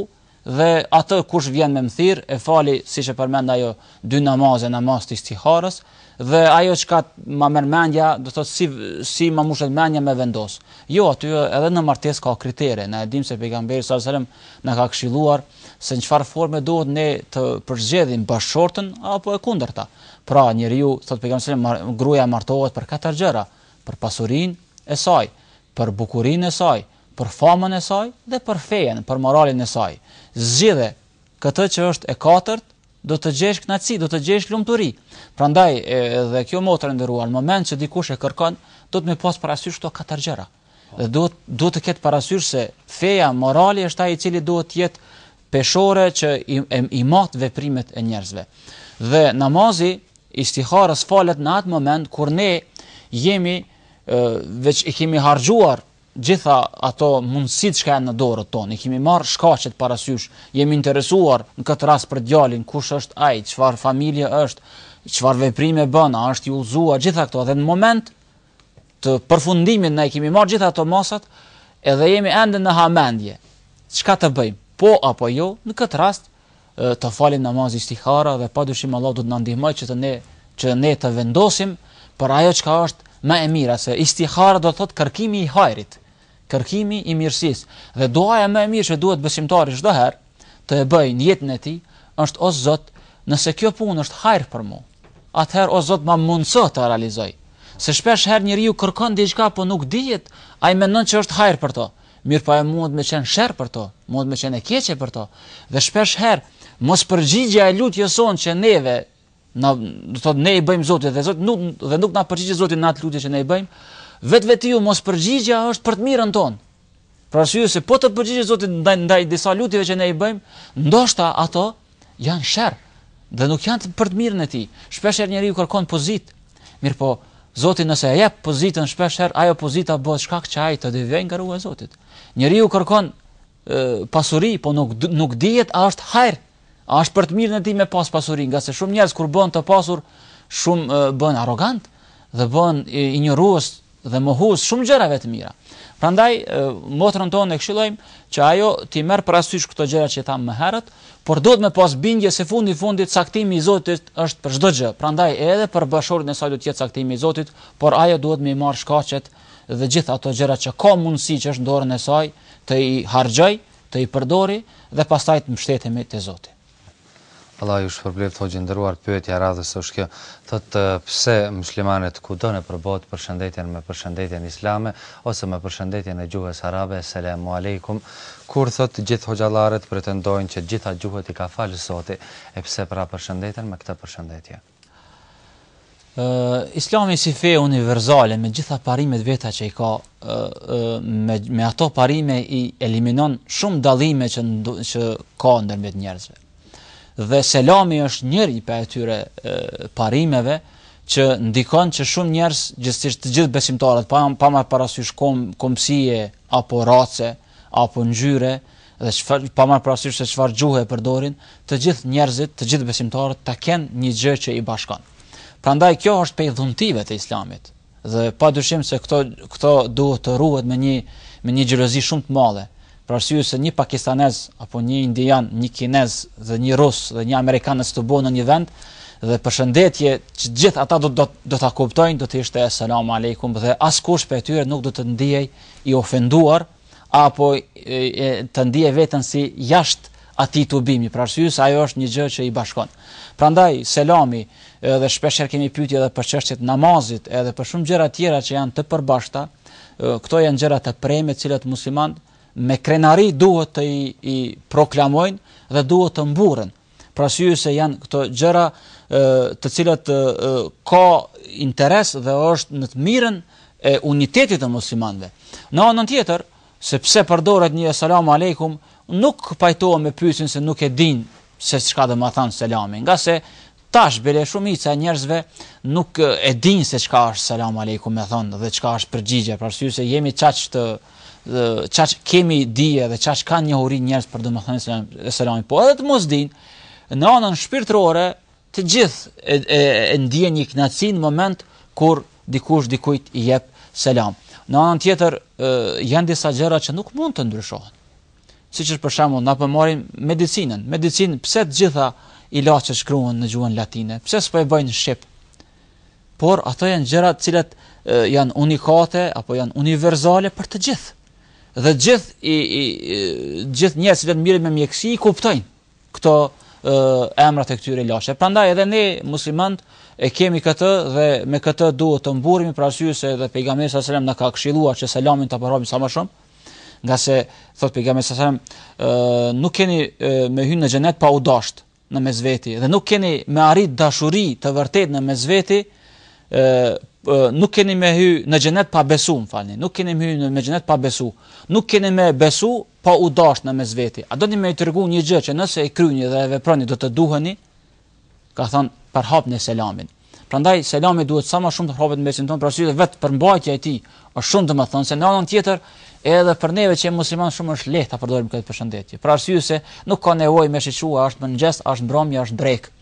dhe atë kush vjen me më thirr e fali siç e përmend ajo dy namaze namaz të istihares dhe ajo çka ma merr mendja dhe thotë si, si ma mbushet mendja me vendosë. Jo, aty edhe në martesë ka kritere, ne e dimë se pejgamberi sa sërëm na ka këshilluar se në çfarë forme duhet ne të përzgjedhim bashkëshortën apo e kundërta. Pra njeriu, thotë pejgamberi sërëm, gruja martohet për katër gjëra, për pasurinë e saj, për bukurinë e saj, për famën e saj dhe për fejen, për moralin e saj. Zgjidhe këtë që është e katërt, do të gjesh kënaqësi, do të gjesh lumturi. Prandaj edhe kjo motër e nderuar, në moment që dikush e kërkon, duhet me pas parasysh këto katër gjëra. Dhe duhet duhet të ketë parasysh se feja, morali është ai i cili duhet të jetë peshore që i, e, i mat veprimet e njerëzve. Dhe namazi istihares falet në atë moment kur ne jemi veç i kemi harxhuar gjitha ato mundësitë çka janë në duart tona, i kemi marrë shkaqet parasysh, jemi interesuar në këtë rast për djalin, kush është ai, çfarë familje është, çfarë veprime bën, a është i udhëzuar, gjitha këto, dhe në moment, të përfundimit na i kemi marrë gjitha ato masat edhe jemi ende në hamendje. Çka të bëjmë? Po apo jo? Në këtë rast të falim namaz istihara dhe pa dyshim Allah do të na ndihmojë që që ne, që ne të vendosim për ajo çka është më e mira se istihara do të thotë kërkimi i hajrit, kërkimi i mirësisë dhe duaja më e mirë që duhet besimtari çdo herë të e bëj në jetën e tij është o Zot, nëse kjo punë është hajr për mua, atëherë o Zot ma mundëso ta realizoj. Se shpesh herë njeriu kërkon diçka po nuk dihet, ai mendon që është hajr për to, mirëpo e mund me qenë sherr për to, mund me qenë e keqe për to. Dhe shpesh herë mospërgjigja e lutjes sonë që neve na do të thotë ne i bëjmë Zotit dhe Zoti nuk dhe nuk na përgjigjet Zoti në atë lutje që ne i bëjmë, vetvetiu mospërgjigja është për të mirën tonë. Për arsye se po të përgjigjet Zoti ndaj, ndaj disa lutjeve që ne i bëjmë, ndoshta ato janë sherr dhe nuk janë për të mirën e tij. Shpesh herë njeriu kërkon pozitë. Mirëpo, Zoti nëse e jep pozitën shpesh herë ajo pozita bëhet shkak që ai të devijojë nga rruga e Zotit. Njeriu kërkon e, pasuri, po nuk nuk dihet a është hajr, a është për të mirën e tij me pas pasuri, ngase shumë njerëz kur bëhen të pasur, shumë bëhen arrogant dhe bëhen injorues dhe mohues shumë gjërave të mira. Prandaj motrën tonë e këshillojmë që ajo t'i merr parasysh këto gjëra që i thamë më herët, por duhet me pas bindje se fundi i fundit caktimi i Zotit është për çdo gjë. Prandaj edhe për bashkëshortin e saj do të jetë caktimi i Zotit, por ajo duhet me i marr shkaqet dhe gjithë ato gjëra që ka mundësi që është në dorën e saj të i harxhoj, të i përdori dhe pastaj të mbështetemi te Zoti. Allahu ju shpërbleftë hoxhë i nderuar pyetja e radhës është kjo thotë pse muslimanët kudo nëpër botë përshëndeten me përshëndetjen islame ose me përshëndetjen e gjuhës arabe Eselamu Alejkum kur thotë gjithë hoxhallarët pretendojnë që të gjitha gjuhët i ka falë Zoti e pse pra përshëndeten me këtë përshëndetje. Islami si fe universale me gjitha parimet veta që i ka me me ato parime i eliminon shumë dallime që ndu, që ka ndërmjet njerëzve. Dhe selami është njëri prej atyre parimeve që ndikon që shumë njerëz gjithsesi të gjithë besimtarët pa pa marr parasysh kom kombësie apo race apo ngjyre dhe çfarë, pa marrë parasysh se çfarë gjuhe e përdorin, të gjithë njerëzit, të gjithë besimtarët ta kenë një gjë që i bashkon. Prandaj kjo është prej dhuntive të Islamit. Dhe pa dyshim se këto këto duhet të ruhet me një me një xhelozi shumë të madhe. Për arsye se një pakistanez apo një indian, një kinez dhe një rus dhe një amerikan të bëhen në një vend dhe përshëndetje që gjithë ata do do do ta kuptojnë, do të ishte selam aleikum dhe askush prej tyre nuk do të ndihej i ofenduar apo të ndije veten si jashtë atij tubimi, për arsye se ajo është një gjë që i bashkon. Prandaj selami edhe shpeshherë kemi pyetje edhe për çështjet namazit, edhe për shumë gjëra tjera që janë të përbashkëta, këto janë gjëra të preme të cilat muslimanët me krenari duhet të i, i proklamojnë dhe duhet të mburren. Për arsye se janë këto gjëra të cilat ka interes dhe është në të mirën e unitetit të muslimanëve. Në anën tjetër, sepse përdoret një selam aleikum, nuk pajtohem me pyetësin se nuk e din se çka do me thënë selami, nga se tash bile shumica e njerëzve nuk e din se çka është selam aleikum me thon dhe çka është përgjigja, për arsye se jemi çaq të çaq kemi dije dhe çaq kanë njohuri njerëzit për domethënien e selamit po edhe të mos din në anën shpirtërore të gjithë e, e, e ndjen një kënaqësi në moment kur dikush dikujt i jep selam. Në anën tjetër e, janë disa gjëra që nuk mund të ndryshohen. Siç është për shembull na po marrim medicinën. Medicinë pse të gjitha ilaçet shkruhen në gjuhën latine? Pse s'po e bëjnë shqip? Por ato janë gjëra të cilat janë unikate apo janë universale për të gjithë. Dhe të gjithë i, i, i gjithë njerëzit që merren me mjekësi i kuptojnë këto emrat e këtyre ilaçeve. Prandaj edhe ne muslimanët e kemi këtë dhe me këtë duhet të mburremi për arsye se edhe pejgamberi sa selam na ka këshilluar që selamin ta përhapim sa më shumë. Ngase thot pejgamberi sa selam, nuk keni me hyrë në xhenet pa u dashtë. në mes veti dhe nuk keni me arrit dashuri të vërtet në mes veti, nuk keni me hy në xhenet pa besu, më falni, nuk keni me hy në xhenet pa besu, nuk keni me besu pa u dasht në mes veti. A doni me ju tregu një gjë që nëse e kryeni dhe e veproni do të duheni, ka thënë përhapni selamin. Prandaj selami duhet sa më shumë të përhapet në mesin tonë, për arsye se vetë përmbajtja e tij është shumë domethënëse në anën tjetër, edhe për neve si musliman shumë është lehtë ta përdorim këtë përshëndetje. Për arsye se nuk ka nevojë me shiqu a është mëngjes, është mbrëmje, është drekë.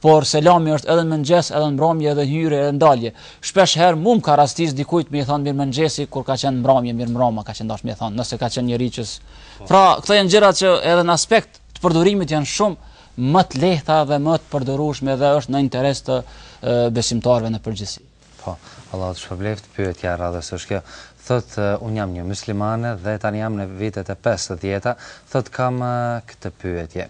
Por selami është edhe në mëngjes, edhe në mbrëmje, edhe në hyrje, edhe në dalje. Shpesh herë mun më ka rastis dikujt me i thon mirë mëngjesi kur ka qenë mbrëmje, mirë mbrëmë, ka qenë dasht me i thon, nëse ka qenë njëri që Pra, këto janë gjëra që edhe në aspekt të përdorimit janë shumë më të lehta dhe më të përdorueshme dhe është në interes të besimtarëve në përgjithësi. Po, Allahu të shpërbleftë, pyetja e radhës është kjo. Thot un jam një muslimane dhe tani jam në vitet e pesëdhjeta, thot kam këtë pyetje.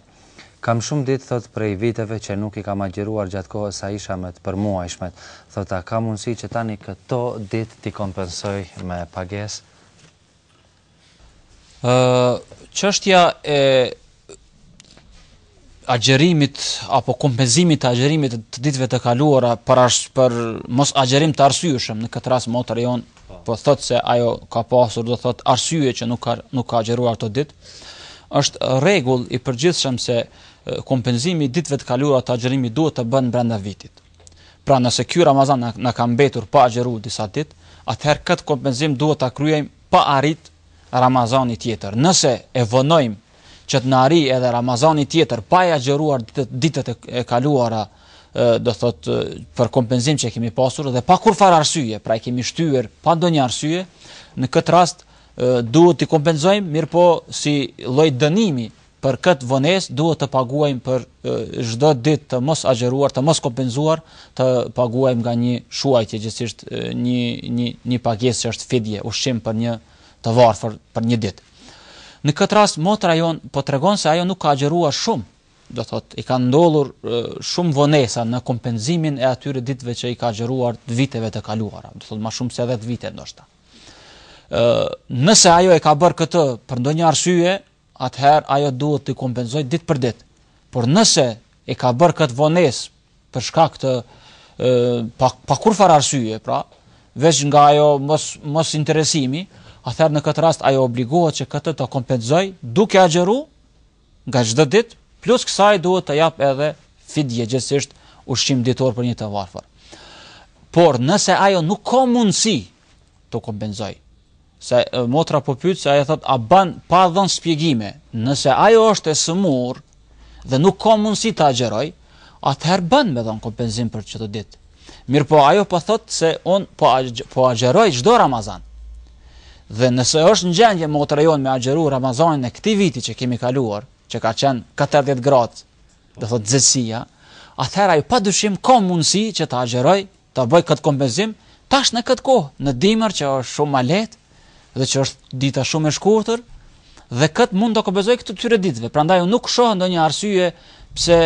Kam shumë ditë thot prej viteve që nuk i kam agjëruar gjatë kohës sa isha me të përmuajshmet. Thot a ka mundësi që tani këto ditë t'i kompensoj me pagesë? Ë çështja e agjerimit apo kompenzimit të agjerimit të ditëve të kaluara për ars, për mos agjerim të arsyeshëm në këtë rast motra jonë po, po thotë se ajo ka pasur do thotë arsye që nuk ka nuk ka agjeruar këto ditë është rregull i përgjithshëm se kompenzimi i ditëve të kaluara të agjerimit duhet të bëhen brenda vitit. Pra nëse ky Ramazan na, na ka mbetur pa agjeruar disa ditë, atëherë këtë kompenzim duhet ta kryejmë pa arritë Ramazani tjetër. Nëse e vonojmë që të na arrijë edhe Ramazani tjetër pa i agjëruar ditët, ditët e kaluara, do thotë për kompenzim që kemi pasur dhe pa kurrfarë arsye, pra e kemi shtyer pa ndonjë arsye, në këtë rast duhet t'i kompenzojmë, mirëpo si lloj dënimi Për këtë vonesë duhet të paguajmë për çdo ditë të mos agjëruar, të mos kompenzuar, të paguajmë nga një shuajtje, gjithsesi një një një pagesë që është fidje, ushqim për një të varfër për një ditë. Në këtë rast motra jonë po tregon se ajo nuk ka agjëruar shumë, do thotë i ka ndodhur shumë vonesa në kompenzimin e atyre ditëve që i ka agjëruar të viteve të kaluara, do thotë më shumë se 10 vite ndoshta. Ë nëse ajo e ka bërë këtë për ndonjë arsye, atëherë ajo duhet t'i kompenzojë ditë për ditë. Por nëse e ka bërë këtë vonesë për shkak të pa pa kurrfarë arsye, pra, veç nga ajo mos mos interesimi, atëherë në këtë rast ajo obligohet që këtë ta kompenzojë duke agjëru nga çdo ditë, plus kësaj duhet të japë edhe fidje gjithsesi ushqim ditor për një të varfër. Por nëse ajo nuk ka mundësi të kompenzojë, Se motra po pyet se ajo thotë a bën pa dhënë shpjegime. Nëse ajo është e sëmurë dhe nuk ka mundësi ta agjërojë, atëherë bën me dhënë kompenzim për çdo ditë. Mirëpo ajo po thotë se unë po po agjëroj çdo Ramazan. Dhe nëse është në gjendje motra jonë me agjëru Ramazanin e këtij viti që kemi kaluar, që ka qenë 40 gradë, do thotë nxehtësia, atëherë ajo pa dyshim ka mundësi që ta agjërojë ta bëjë këtë kompenzim tash në këtë kohë, në dimër që është shumë ma lehtë dhe që është dita shumë e shkurtër dhe këtë mund ta kompenzojë këtë të atyre ditëve. Prandaj nuk shoh ndonjë arsye pse,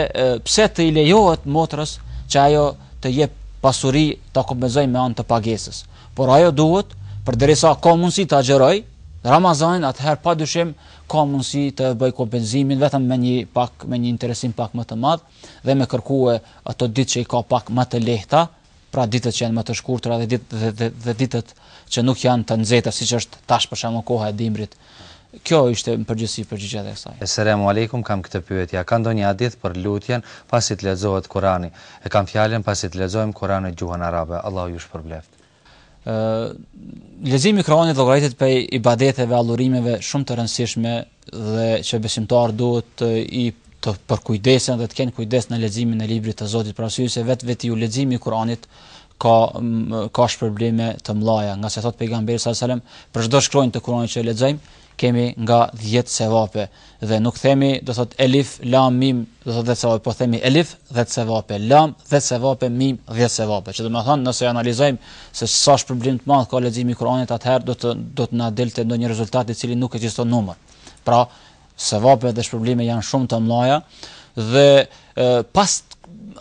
pse t'i lejohet motrës që ajo të jep pasuri ta kompenzojë me anë të pagesës. Por ajo duhet, përderisa ka mundësi ta agjërojë Ramazanin, atëherë pa dyshim ka mundësi të bëjë kompenzimin vetëm me një pak me një interesim pak më të madh dhe me kërkue ato ditë që i ka pak më të lehta, pra ditët që janë më të shkurtra dhe ditë dhe, dhe, dhe ditët që nuk janë të nxehta siç është tash për shembull koha e dimrit. Kjo ishte në përgjithësi përgjigja e kësaj. Eselamu alejkum, kam këtë pyetje. A ka ndonjë hadith për lutjen pasi të lexohet Kurani? E kam fjalën pasi të lexojmë Kur'anin në gjuhën arabe. Allahu ju shpërbleftë. Leximi i Kur'anit llogaritet prej ibadeteve, adhurimeve shumë të rëndësishme dhe që besimtarët duhet t'i të përkujdesen dhe të kenë kujdes në leximin e librit të Zotit, për arsye se vetëvetiu leximi i Kur'anit ka ka shpërblime të mëdha, ngase thotë pejgamberi sallallahu alajhi wasallam, për çdo shkronjë të Kur'anit që lexojmë, kemi nga dhjetë sevape dhe nuk themi do thot elif lam mim do thot dhjetë sevape po themi elif dhjetë sevape lam dhjetë sevape mim dhjetë sevape që do të thotë nëse analizojmë se sa shpërblim të madh ka leximi i Kuranit atëherë do të do të na dilte ndonjë rezultat i cili nuk ekziston numër pra sevape dhe shpërblime janë shumë të mëdha dhe e, pra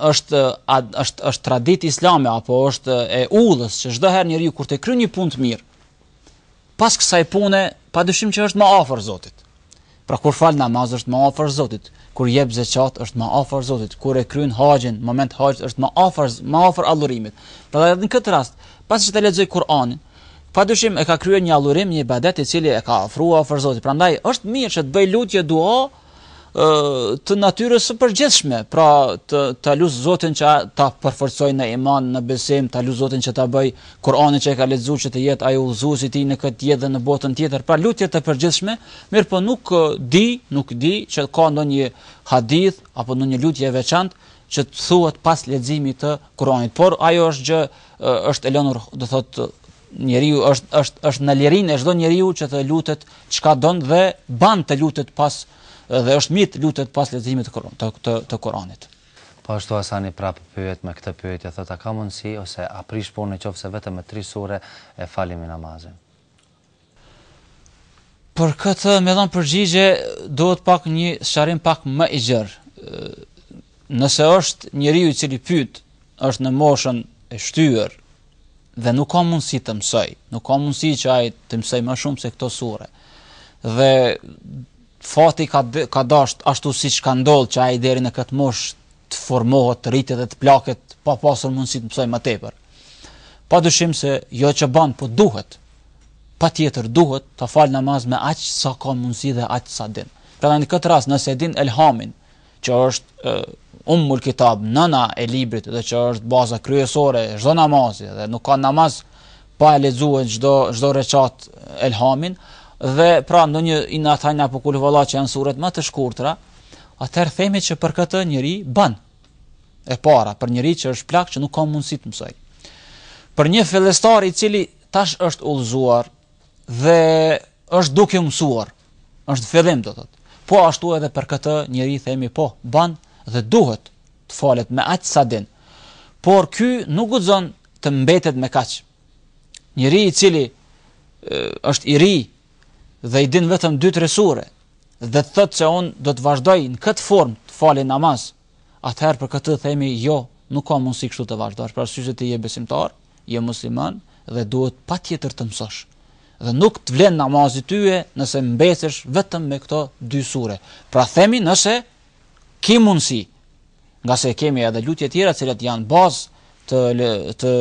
është është është traditë islame apo është e udhës që çdo herë njeriu kur të kryen një punë të mirë Pas kësaj pune, padyshim që është më afër Zotit. Pra kur fal namaz është më afër Zotit, kur jep zeqat është më afër Zotit, kur e kryen haxhin, në moment të haxhit është më afër, më afër adhurimit. Pra edhe në këtë rast, pasi që ta lexojë Kur'anin, padyshim e ka kryer një adhurim, një ibadet i cili e ka afruar afër Zotit. Prandaj është mirë që të bëjë lutje, dua, të natyrës së përgjithshme, pra të ta lusë Zotin që ta përforcojë në iman, në besim, ta lusë Zotin që ta bëjë Kur'anin që e ka lexuar që të jetë ai udhëzuesi i tij në këtë jetë dhe në botën tjetër, pra lutje të përgjithshme, mirëpo nuk di, nuk di që ka ndonjë hadith apo ndonjë lutje e veçantë që të thuhet pas leximit të Kur'anit. Por ajo është gjë është e lënur, do thotë njeriu është është në lirinë e çdo njeriu që të lutet çka don dhe ban të lutet pas dhe është mirë të lutet pas leximit të të, të, të Kuranit. Po ashtu Hasani prap pyet me këtë pyetje thotë a ka mundësi ose a prish punë nëse vetëm me tri sure e falim namazin. Për këtë me dhënë përgjigje duhet pak një sqarim pak më i gjerë. Nëse është njeriu i cili pyet, është në moshën e shtyrë dhe nuk ka mundësi të mësoj, nuk ka mundësi që ai të mësoj më shumë se këto sure. Dhe fati ka ka dashur ashtu siç ka ndodhur që ai deri në këtë moshë të formohet, të rritet dhe të plaket pa pasur mundësi të mësoj më tepër. Pa dyshim se jo që ban, po duhet, patjetër duhet të falë namaz me aq sa ka mundësi dhe aq sa din. Pra në këtë rast nëse din elhamin, që është e, ummul kitab, nëna e librit dhe që është baza kryesore e çdo namazi dhe nuk ka namaz pa e lexuar çdo çdo rekat elhamin dhe pra ndonjë inatajna apo kulhuvalla që janë suret më të shkurtra, atëherë themi që për këtë njeri ban e para për njeri që është plak që nuk ka mundësi të mësoj. Për një fillestar i cili Tash është udhëzuar dhe është duke mësuar. Është fillim do thotë. Po ashtu edhe për këtë njeri themi po, ban dhe duhet të falet me aq sa din. Por ky nuk guxon të mbetet me kaq. Njeri i cili e, është i ri dhe i din vetëm dy tre sure dhe të thotë se unë do të vazhdoj në këtë formë të falë namaz atëherë për këtë themi jo, nuk ka mundësi kështu të vazhdosh, për arsye se ti je besimtar, je musliman dhe duhet patjetër të mësosh. Dhe nuk të vlen namazi tyje nëse mbetesh vetëm me këto dy sure. Pra themi nëse ke mundësi, ngase kemi edhe lutje tjera të cilat janë bazë të të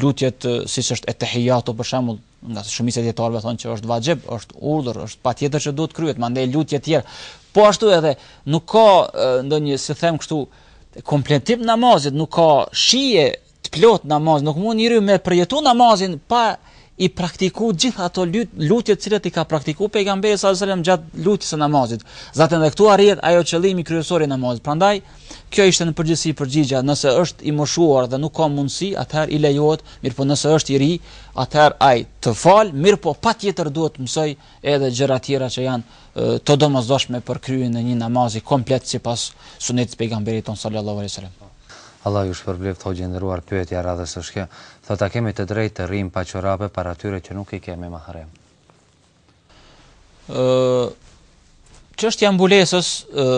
lutjet siç është ettehijatu për shembull ngase shumica e dijetarëve thonë që është vaxhib, është urdhër, është patjetër që duhet të kryhet, mandej lutje të tjera. Po ashtu edhe nuk ka ndonjë, si them kështu, kompletim namazit, nuk ka shije të plotë namaz, nuk mund njeri me përjetu namazin pa i praktiku gjithë ato lut, lutje të cilat i ka praktiku pejgamberi sallallahu alajhi wasallam gjatë lutjes së namazit. Zaten edhe këtu arrihet ajo qëllimi kryesor i namazit. Prandaj Kjo ishte në përgjithësi përgjigja, nëse është i moshuar dhe nuk ka mundësi, atëherë i lejohet, mirëpo nëse është i ri, atëherë ai të fal, mirëpo patjetër duhet të mësojë edhe gjëra tjera që janë të domosdoshme për kryerjen e një namazi komplet sipas sunetit të pejgamberit tonë sallallahu alaihi wasallam. Allah ju shpërbleftë hoxhë i nderuar pyetja e radhës është kjo, thotë a kemi të drejtë të rrijmë pa çorape para tyre që nuk i kemi mahrem? Çështja e mbulesës ë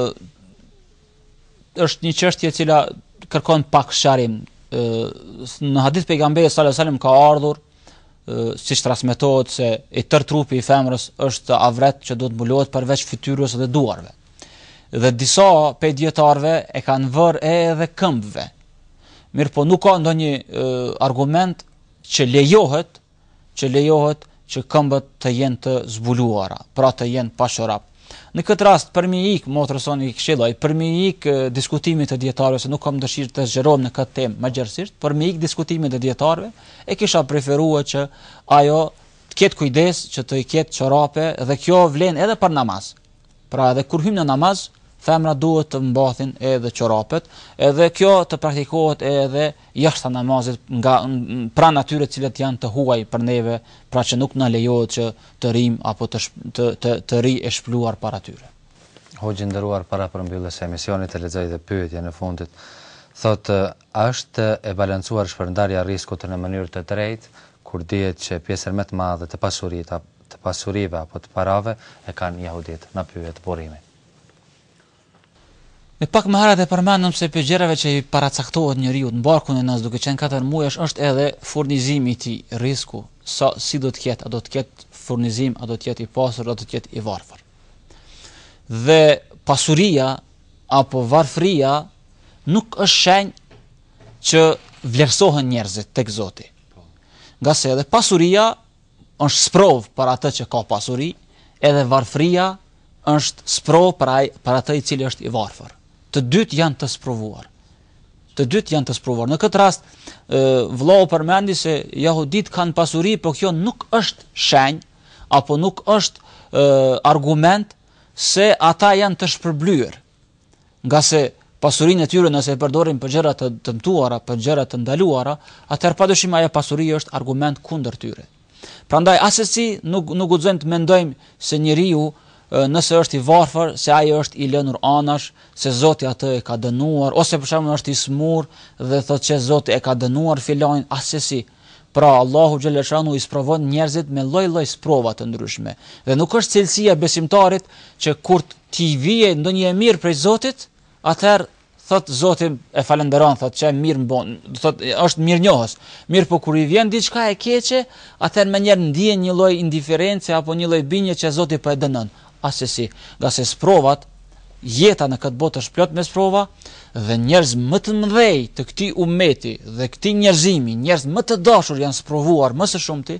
është një çështje e cila kërkon pak sqarim. Në hadith pejgamberi sallallahu alajhi wasallam ka ardhur siç transmetohet se i tërë trupi i femrës është avret që duhet mbulohet përveç fytyrës dhe duarve. Dhe disa pej dijetarëve e kanë vërë edhe këmbëve. Mirëpo nuk ka ndonjë argument që lejohet që lejohet që këmbët të jenë të zbuluara, pra të jenë pa çorap. Në këtë rast për me ik, motrës tonë i këshilloj, për me ik diskutimit të dijetarëve se nuk kam dëshirë të zgjerohem në këtë temë më gjerësisht, për me ik diskutimit të dijetarëve e kisha preferuar që ajo të ketë kujdes që t'i ketë çorape dhe kjo vlen edhe për namaz. Pra edhe kur hyjmë në namaz, femra duhet të mbathin edhe çorapet, edhe kjo të praktikohet edhe jashtë namazit nga pranë atyre të cilët janë të huaj për neve, pra që nuk na lejohet që të rrimë apo të të të të rri e shpluar para tyre. Hoxhë i nderuar para përmbylljes së emisionit të lexoj dhe pyetjen e fundit. Thotë, a është e balancuar shpërndarja e rrizkut në mënyrë të drejtë kur dihet që pjesën më të madhe të pasurisë të pasurive apo të parave e kanë jehuditë, na pyet burimi. Më pak më herët e përmendëm se prej gjërave që i paracaktohet njeriu në barkun e nënës duke qenë katër muajsh është edhe furnizimi i tij, rizku, sa si do të ketë, a do të ketë furnizim, a do të jetë i pasur, a do të jetë i varfër. Dhe pasuria apo varfëria nuk është shenjë që vlerësohen njerëzit tek Zoti. Ngase edhe pasuria është sprovë për atë që ka pasuri, edhe varfëria është sprovë për, ai, për atë i cili është i varfër. Të dytë janë të sprovuar. Të dytë janë të sprovuar. Në këtë rast, vëllau përmendi se jahudit kanë pasuri, por kjo nuk është shenjë, apo nuk është argument se ata janë të shpërblyer. Ngase pasurinë e tyre nëse e përdorin për gjëra të dëmtuara, për gjëra të ndaluara, atëherë padyshim ajo pasuri është argument kundër tyre. Prandaj asesi nuk nuk guxojmë të mendojmë se njeriu nëse është i varfër, se ai është i lënur anash, se Zoti atë e ka dënuar, ose për shembull është i smur dhe thotë se Zoti e ka dënuar filanin, asesi Pra, Allahu xheleshanuhu i sprovon njerëzit me lloj-lloj sprova të ndryshme, dhe nuk është cilësia e besimtarit që kur t'i vijë ndonjë e mirë prej Zotit, atëherë thot Zoti e falënderon, thot që mirë m'bon, do thot është mirënjohës. Mirëpo kur i vjen diçka e keqe, atëherë menjëherë ndjen një lloj indiference apo një lloj bindje që Zoti po e dënon. Asesi, ngase sprovat, jeta në këtë botë është plot me sprova dhe njerëz më të mëdhej të këtij ummeti dhe këtij njerëzimi, njerëz më të dashur janë sprovuar më së shumti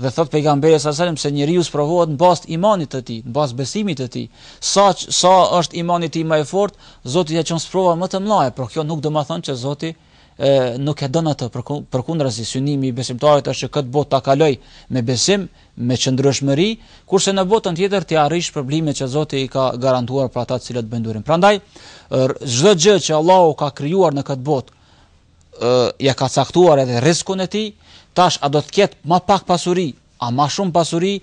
dhe thot pejgamberi alejhi selam se njeriu sprovohet në bazë të imanit të tij, në bazë besimit të tij. Sa, sa është imani i tij më i fortë, Zoti ia çon sprova më të mëdha, por kjo nuk domethënë që Zoti e, nuk e don atë përkundrazi synimi i besimtarit është që këtë botë ta kalojë me besim me qëndrueshmëri, kurse në botën tjetër t'i arrijë shpërblimet që Zoti i ka garantuar për ata të cilët bëjnë durim. Prandaj, çdo gjë që Allahu ka krijuar në këtë botë, ë ja ka caktuar edhe rizkun e tij, tash a do të ketë më pak pasuri, a më shumë pasuri,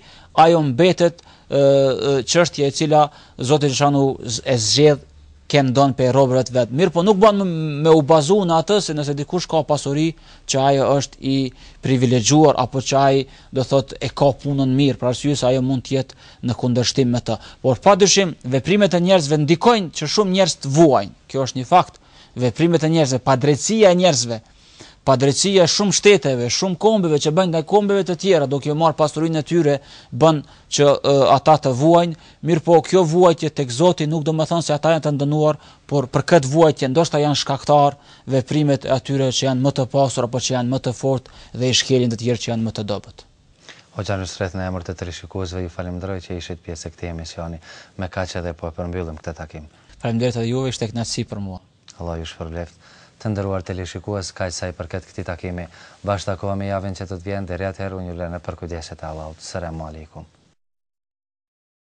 ajo mbetet ë çështje e cila Zoti xheleshanuhu e zgjedh kë don prej robërve t'vet. Mirëpo nuk bën me u bazu në atë se nëse dikush ka pasuri që ai është i privilegjuar apo që ai do thotë e ka punën mirë për arsye se ajo mund të jetë në kundërshtim me të. Por padyshim veprimet e njerëzve ndikojnë që shumë njerëz të vuajnë. Kjo është një fakt. Veprimet e njerëzve, padrejtësia e njerëzve, padrejtësia e shumë shteteve, shumë kombeve që bëjnë ndaj kombeve të tjera, duke ia marr pasurinë e tyre, bën që e, ata të vuajnë. Mirëpo kjo vuajtje tek Zoti nuk domethënë se ata janë të dënuar, por për këtë vuajtje ndoshta janë shkaktar, veprimet e atyre që janë më të pasur apo që janë më të fortë dhe i shkelin të tjerë që janë më të dobët. Hoxha Nusret në emër të teleshikuesve ju faleminderoj që ishit pjesë e këtij emisioni. Me kaq edhe po e përmbyllim këtë takim. Faleminderit edhe juve, ishte kënaqësi për mua. Allah ju shpërbleftë. Të nderuar teleshikues, kaq sa i përket këtij takimi. Bashkë takohemi javën që do të vjen, deri atëherë unë ju lë në përkujdesje të Allahut. Selam Aleikum.